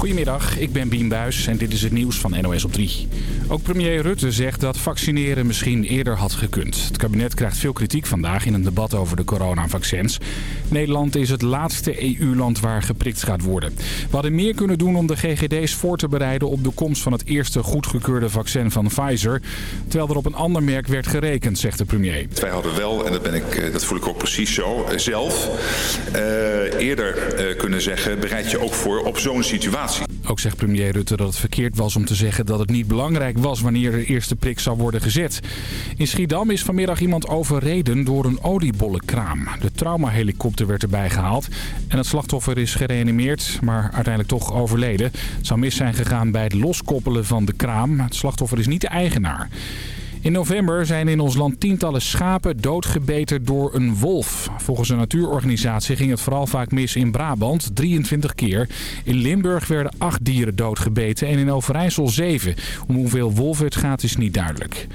Goedemiddag, ik ben Bien Buis en dit is het nieuws van NOS op 3. Ook premier Rutte zegt dat vaccineren misschien eerder had gekund. Het kabinet krijgt veel kritiek vandaag in een debat over de coronavaccins. Nederland is het laatste EU-land waar geprikt gaat worden. We hadden meer kunnen doen om de GGD's voor te bereiden op de komst van het eerste goedgekeurde vaccin van Pfizer. Terwijl er op een ander merk werd gerekend, zegt de premier. Wij hadden wel, en dat, ben ik, eh, dat voel ik ook precies zo, eh, zelf uh, eerder kunnen zeggen, bereid je ook voor op zo'n situatie. Ook zegt premier Rutte dat het verkeerd was om te zeggen dat het niet belangrijk was wanneer de eerste prik zou worden gezet. In Schiedam is vanmiddag iemand overreden door een oliebollenkraam. De traumahelikopter werd erbij gehaald en het slachtoffer is gereanimeerd, maar uiteindelijk toch overleden. Het zou mis zijn gegaan bij het loskoppelen van de kraam. Het slachtoffer is niet de eigenaar. In november zijn in ons land tientallen schapen doodgebeten door een wolf. Volgens een natuurorganisatie ging het vooral vaak mis in Brabant, 23 keer. In Limburg werden acht dieren doodgebeten en in Overijssel zeven. Om hoeveel wolven het gaat is niet duidelijk.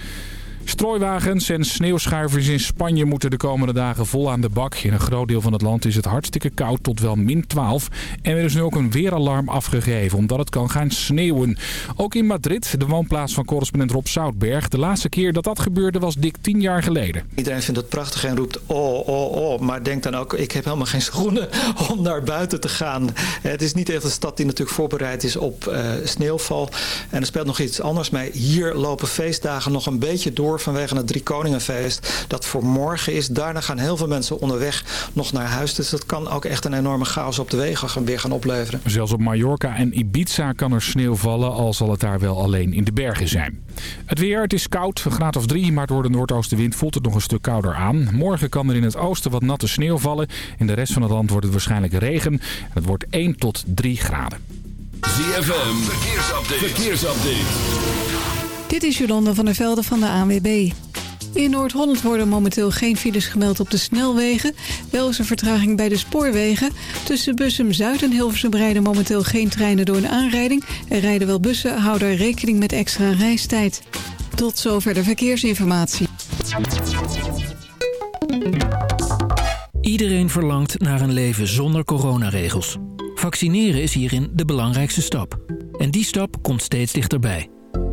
Strooiwagens en sneeuwschuivers in Spanje moeten de komende dagen vol aan de bak. In een groot deel van het land is het hartstikke koud tot wel min 12. En er is nu ook een weeralarm afgegeven omdat het kan gaan sneeuwen. Ook in Madrid, de woonplaats van correspondent Rob Zoutberg. De laatste keer dat dat gebeurde was dik 10 jaar geleden. Iedereen vindt het prachtig en roept oh, oh, oh. Maar denkt dan ook, ik heb helemaal geen schoenen om naar buiten te gaan. Het is niet echt een stad die natuurlijk voorbereid is op uh, sneeuwval. En er speelt nog iets anders. Maar hier lopen feestdagen nog een beetje door vanwege het Driekoningenfeest. Dat voor morgen is. Daarna gaan heel veel mensen onderweg nog naar huis. Dus dat kan ook echt een enorme chaos op de wegen weer gaan opleveren. Zelfs op Mallorca en Ibiza kan er sneeuw vallen. Al zal het daar wel alleen in de bergen zijn. Het weer, het is koud, een graad of drie. Maar door de noordoostenwind voelt het nog een stuk kouder aan. Morgen kan er in het oosten wat natte sneeuw vallen. In de rest van het land wordt het waarschijnlijk regen. Het wordt 1 tot 3 graden. ZFM, verkeersupdate. verkeersupdate. Dit is Jolanda van der Velde van de ANWB. In Noord-Holland worden momenteel geen files gemeld op de snelwegen. Wel is er vertraging bij de spoorwegen. Tussen Bussum Zuid en Hilversum rijden momenteel geen treinen door een aanrijding. Er rijden wel bussen, hou daar rekening met extra reistijd. Tot zover de verkeersinformatie. Iedereen verlangt naar een leven zonder coronaregels. Vaccineren is hierin de belangrijkste stap. En die stap komt steeds dichterbij.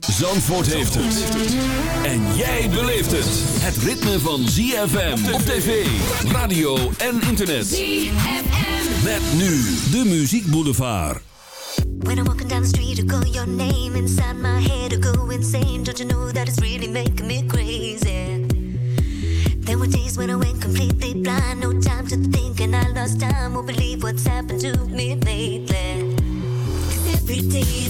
Zandvoort heeft het. En jij beleeft het. Het ritme van ZFM op tv, radio en internet. ZFM. Met nu de Muziek Boulevard. When I'm walking down the street, I call your name inside my head, I go insane. Don't you know that it's really making me crazy? There were days when I went completely blind, no time to think, and I lost time. Won't believe what's happened to me lately. Every day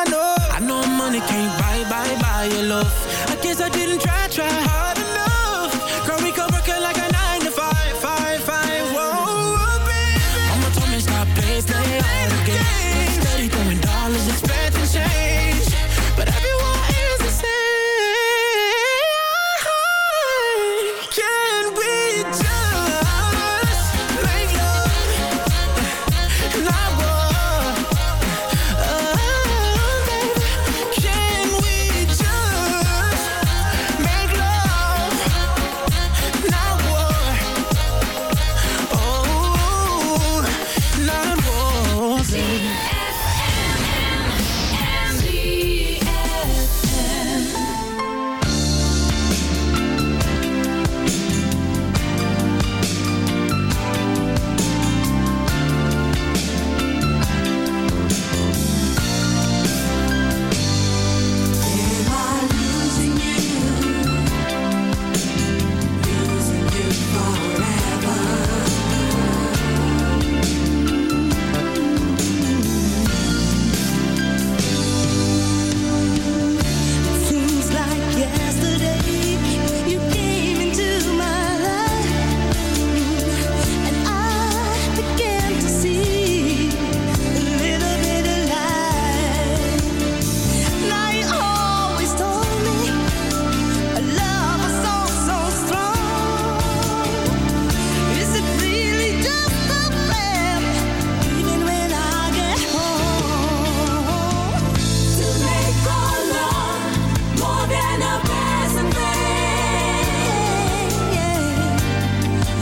I know I know money can't buy, buy, buy your love. I guess I didn't try, try hard enough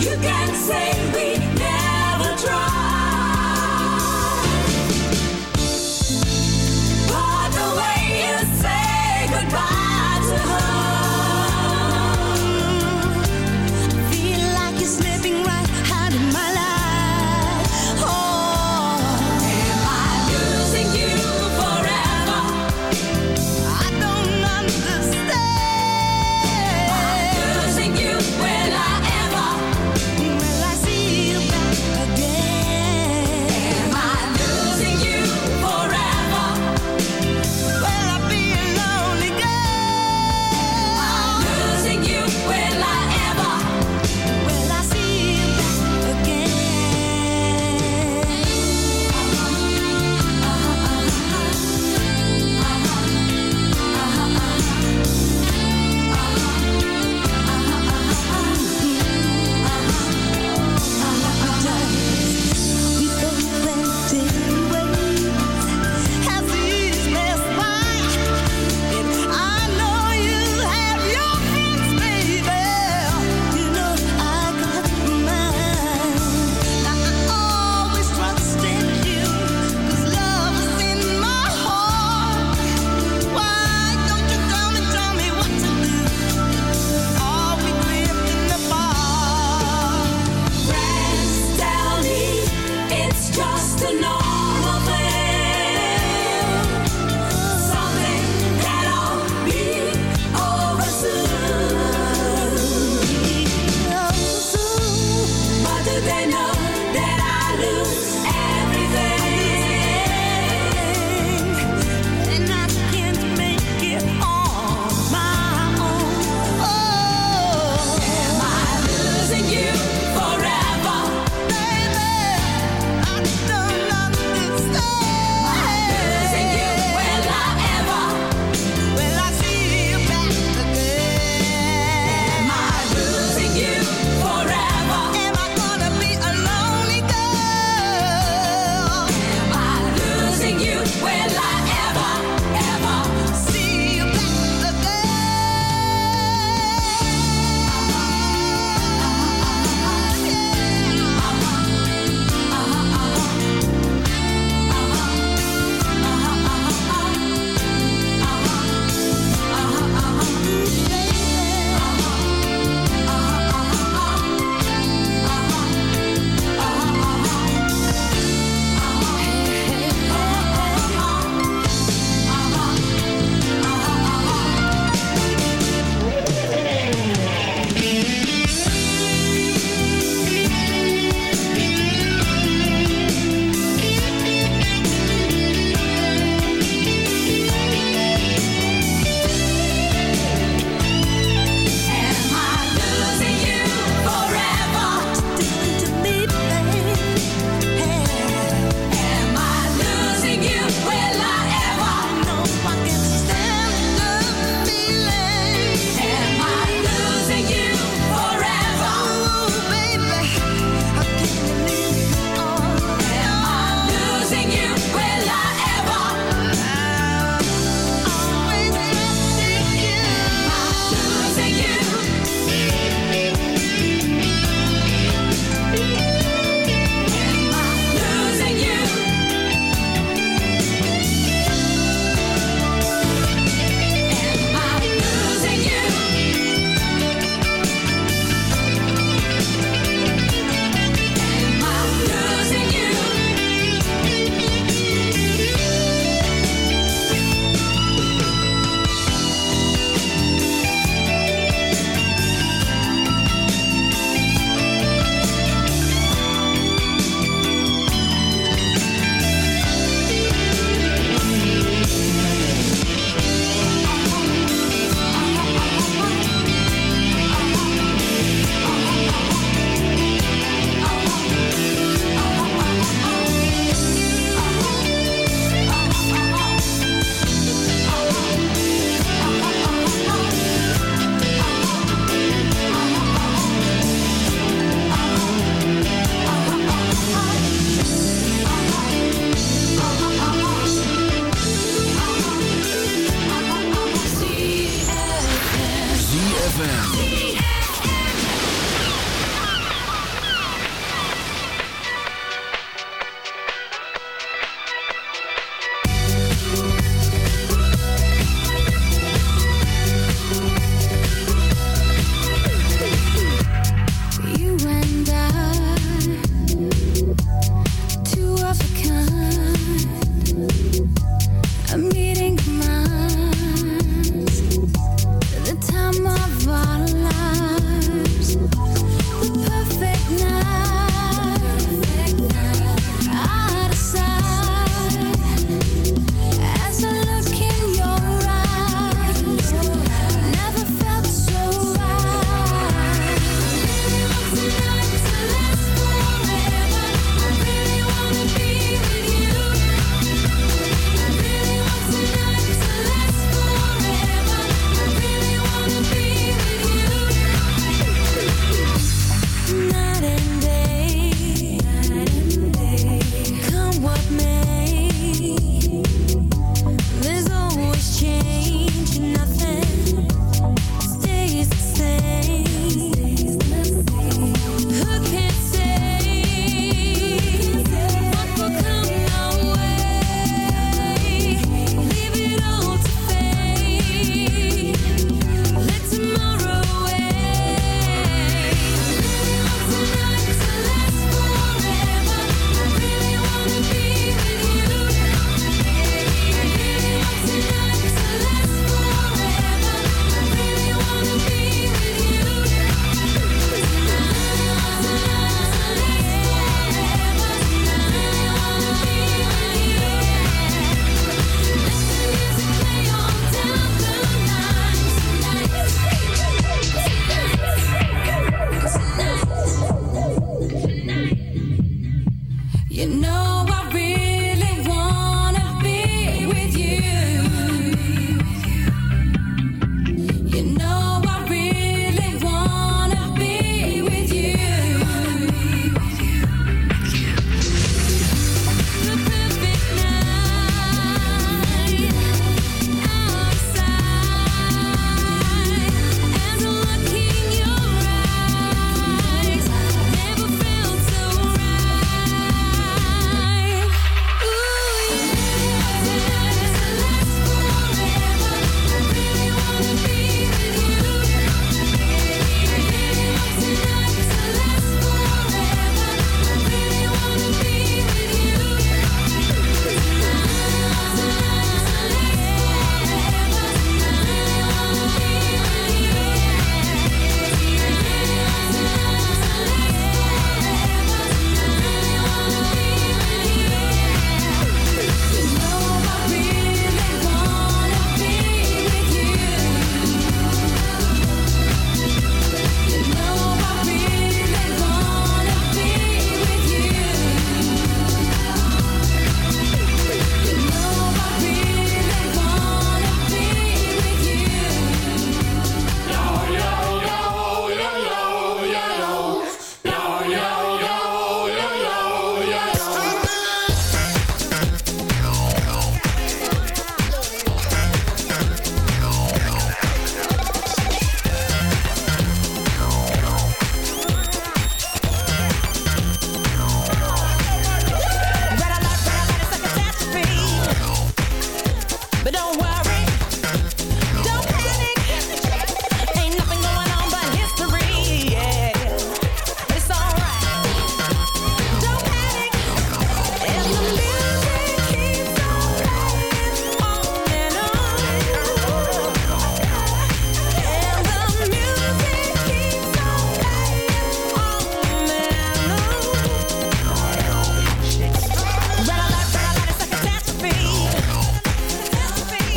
You can say we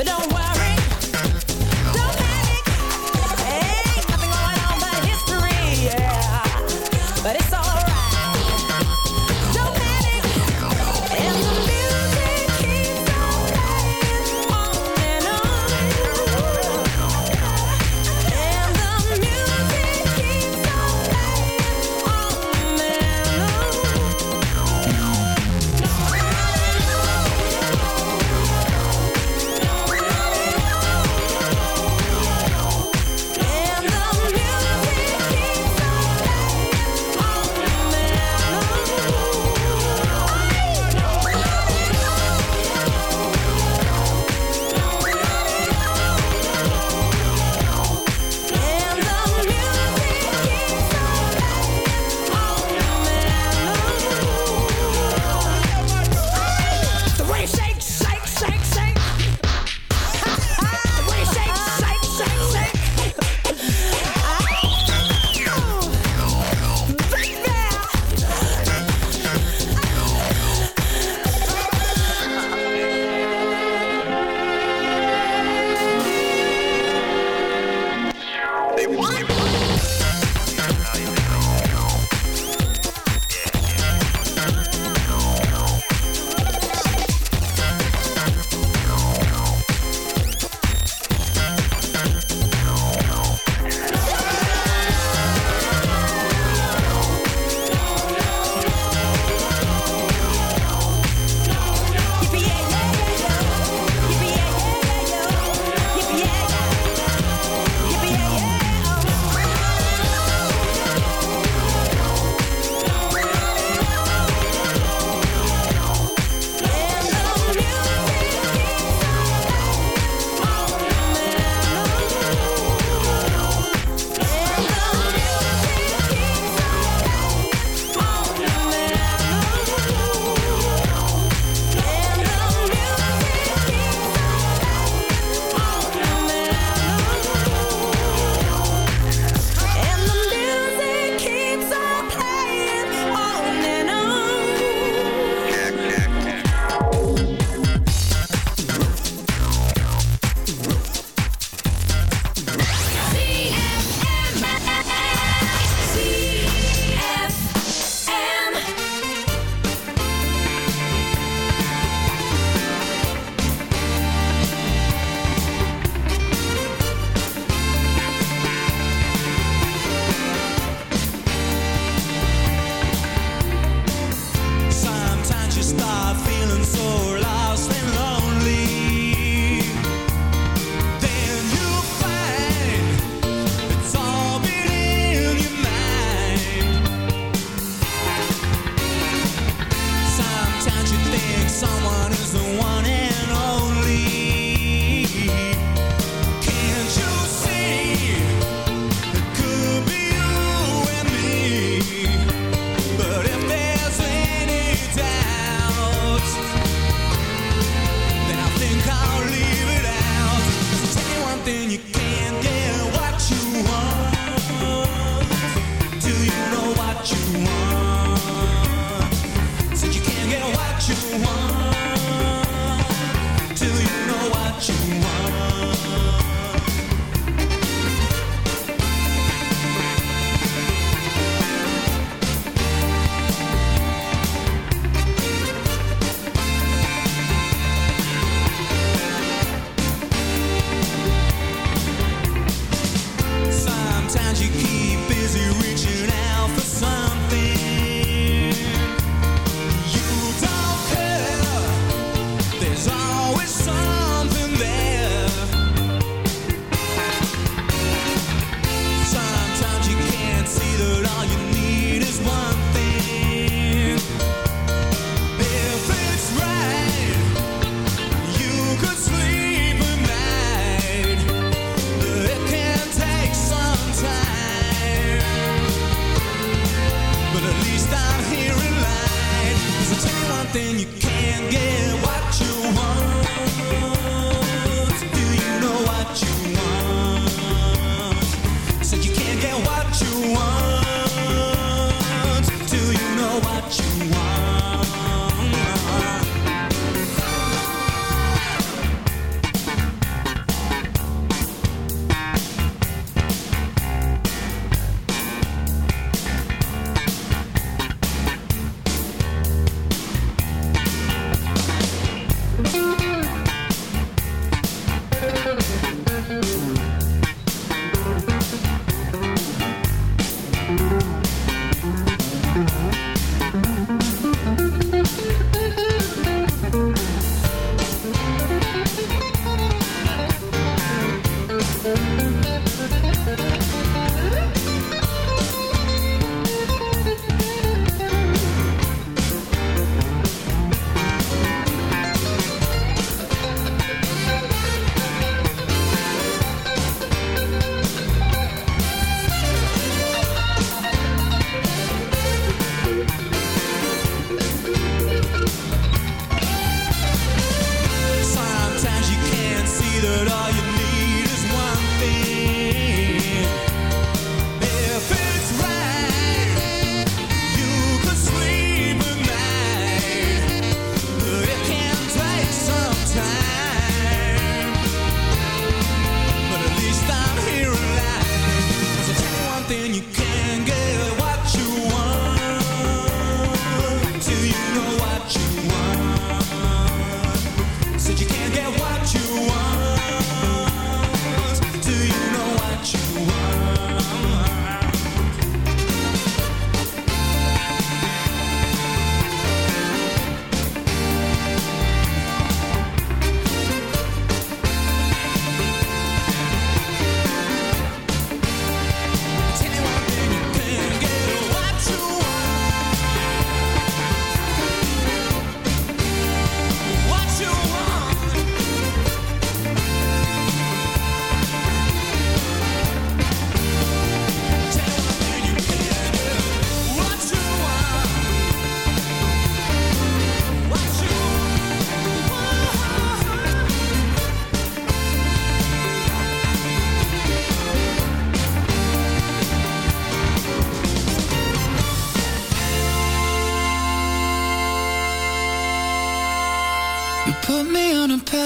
don't worry.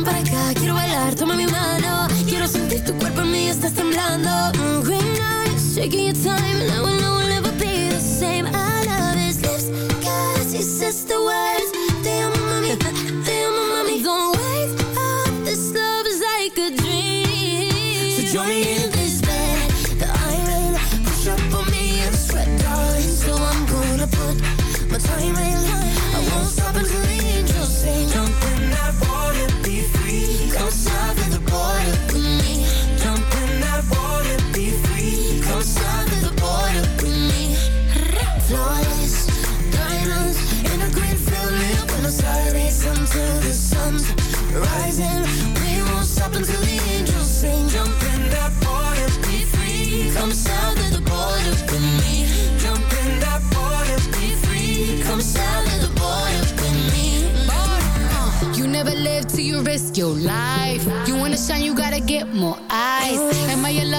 ven para acá, quiero bailar, toma mi mano. Quiero sentir tu cuerpo en mí, estás temblando. Mm, Green eyes, taking your time And I will never be the same. I rising. We won't stop until the angels sing. Jump in that water, be free. Come south of the border with me. Jump in that water, be free. Come south of the border with me. You never live till you risk your life. You wanna shine, you gotta get more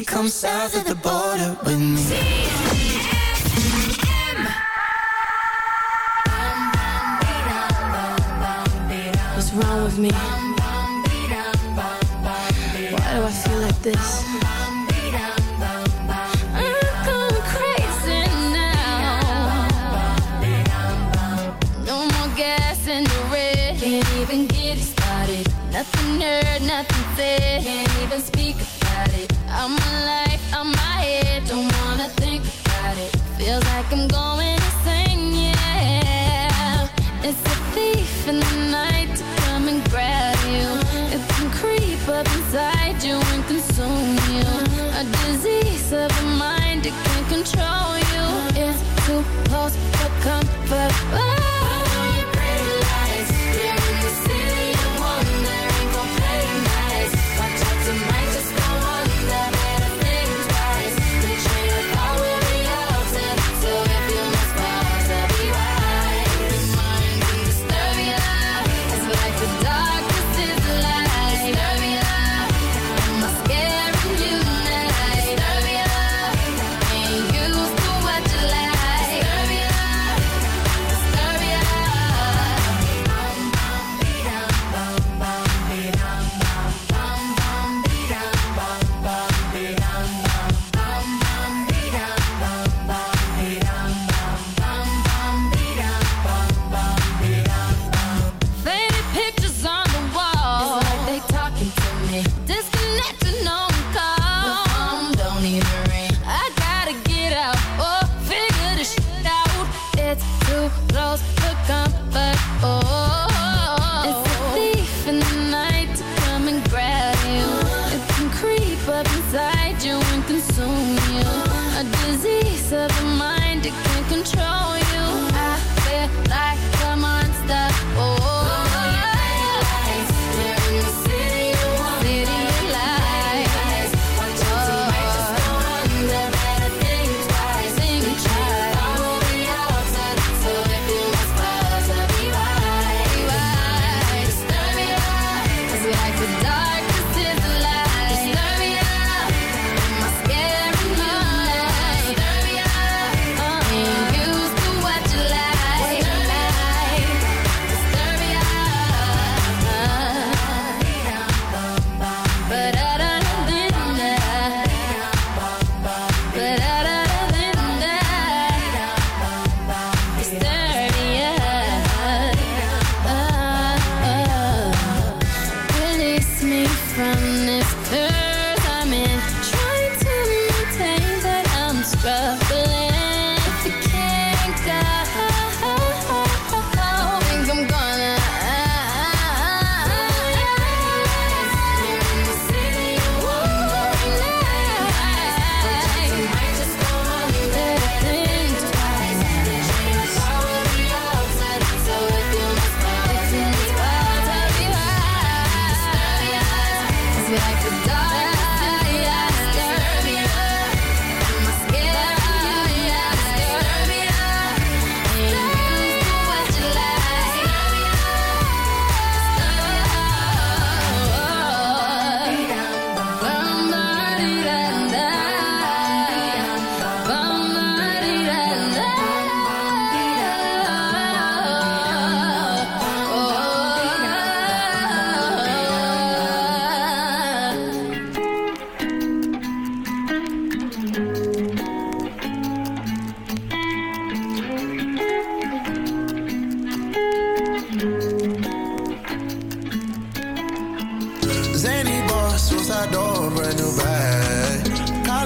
free. Come south of the border with me. What's wrong with me? Feels like I'm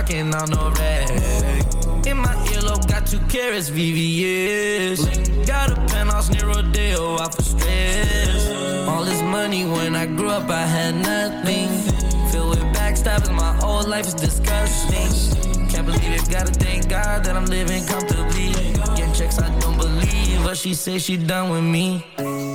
Talking on no rag. In my earlobe, got two carrots, VVS. Got a penthouse near Rodeo, off of stress. All this money when I grew up, I had nothing. Filled with backstabbing, my whole life is disgusting. Can't believe it, gotta thank God that I'm living comfortably. Getting checks, I don't believe, but she say she done with me.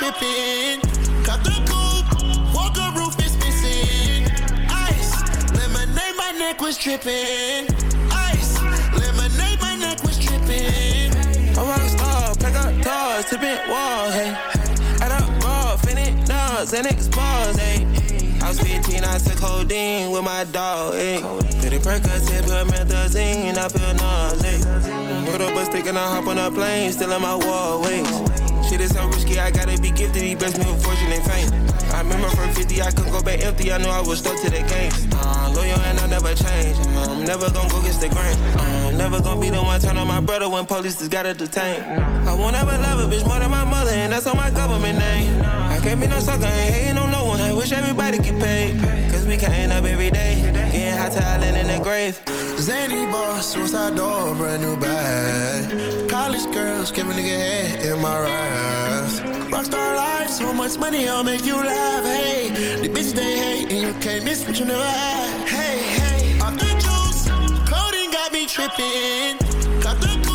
tripping. Cut the coupe, walker roof is missing. Ice, lemonade, my neck was dripping. Ice, lemonade, my neck was dripping. A rock star, pack up doors, tipping walls, hey. Add up raw, finish nuts, and expose, hey. I was 15, I took codeine with my dog, hey. Did it Percocet, put methazine, I feel nauseous. Put up a stick and I hop on a plane, still in my wallways. Shit is so risky, I gotta be gifted, he blessed me with fortune and fame. I remember from 50, I couldn't go back empty, I knew I was stuck to the game. Uh, loyal and I never change, I'm never gonna go against the grain. I'm never gonna be the one turn on my brother when police just gotta detain. I won't ever love a bitch more than my mother, and that's on my government name. I can't be no sucker, ain't hating on no one, I wish everybody get paid. Cause we can't up every day, getting hot talent in the grave. Zany boss, suicide door, brand new bag. College girls, give a nigga head in my raps. Rockstar life, so much money, I'll make you laugh. Hey, the bitch they hate, and you can't miss what you never had. Hey, hey, off the juice, codeine got me tripping. Cut the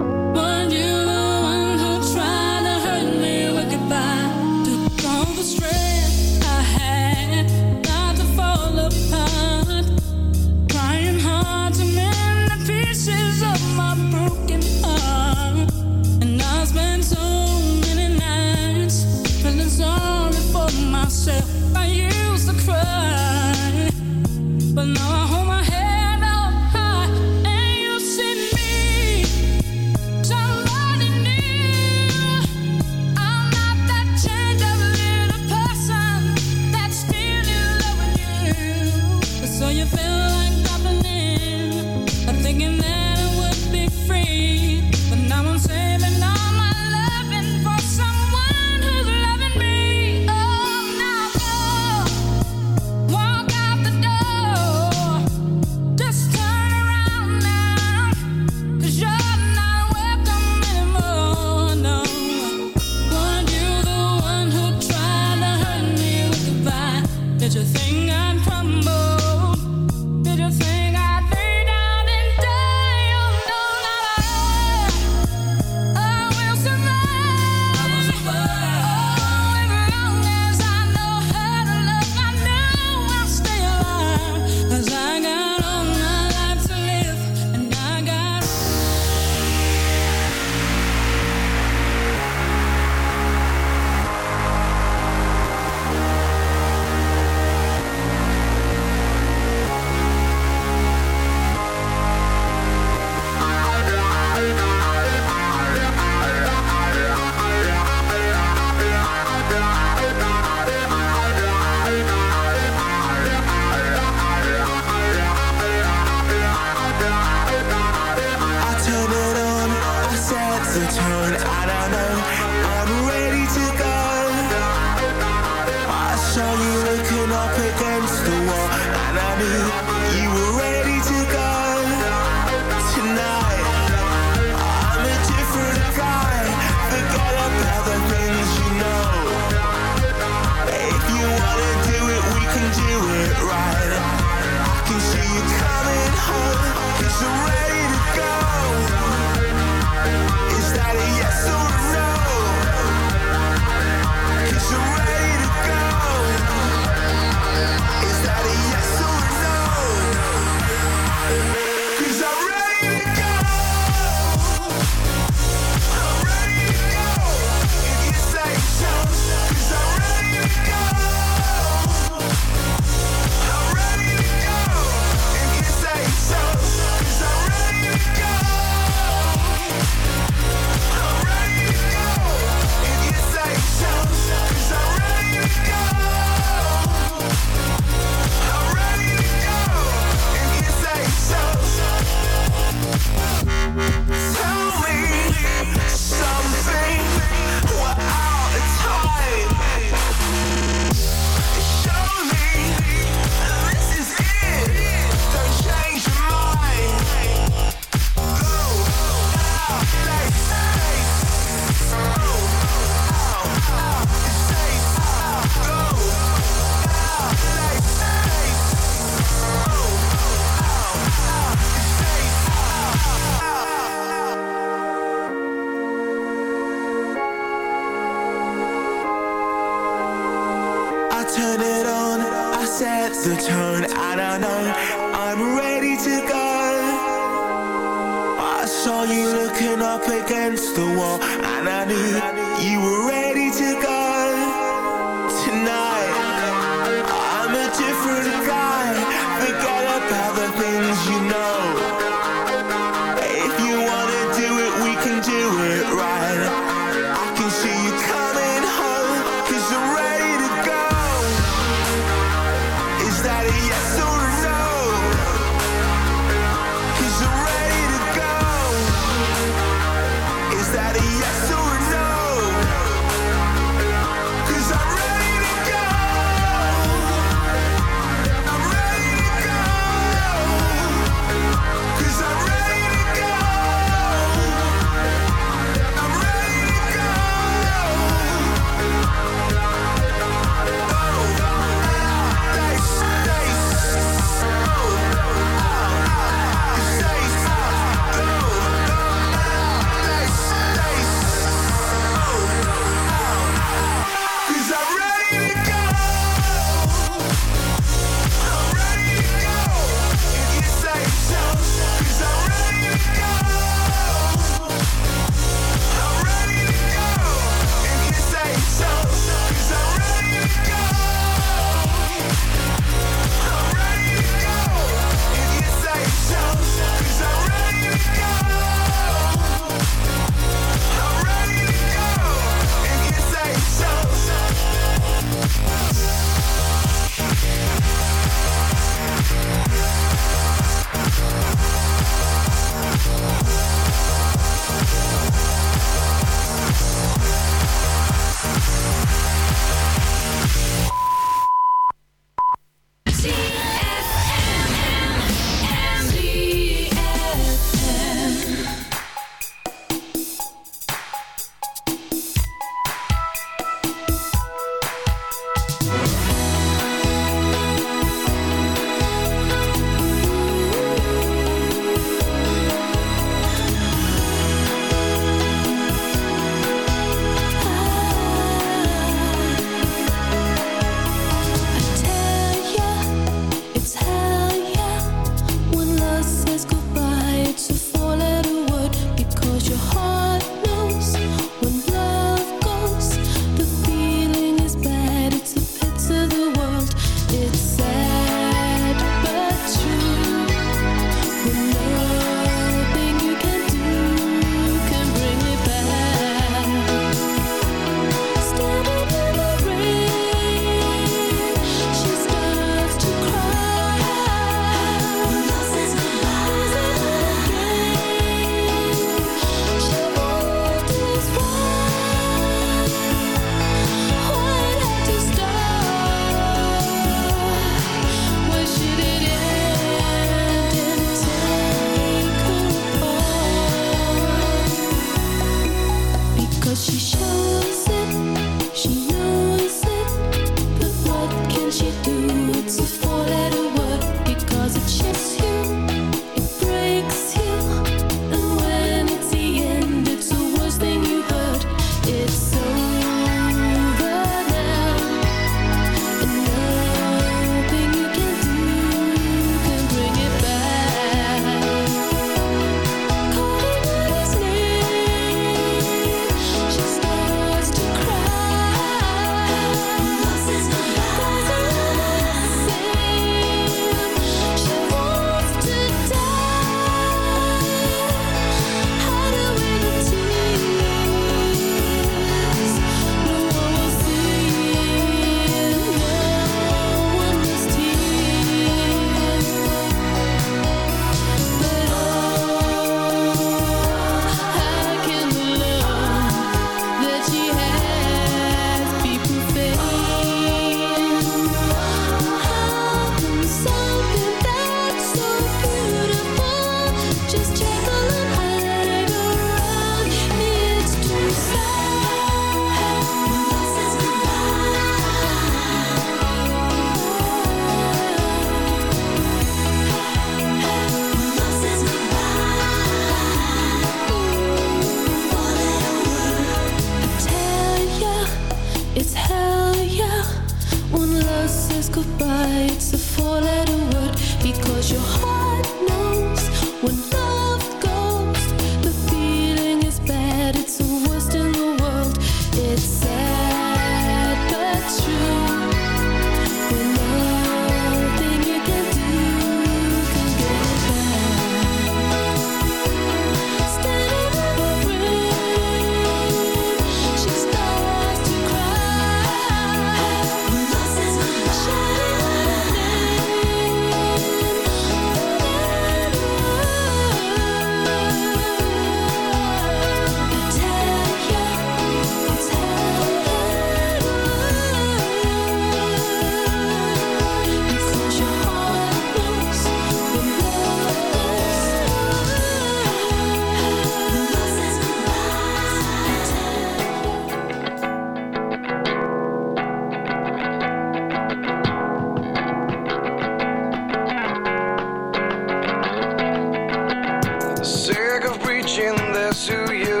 to you.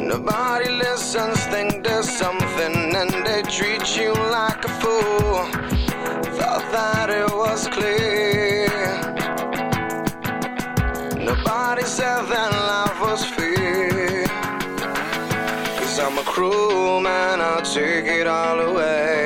Nobody listens, think there's something, and they treat you like a fool. Thought that it was clear. Nobody said that life was fair. Cause I'm a cruel man, I'll take it all away.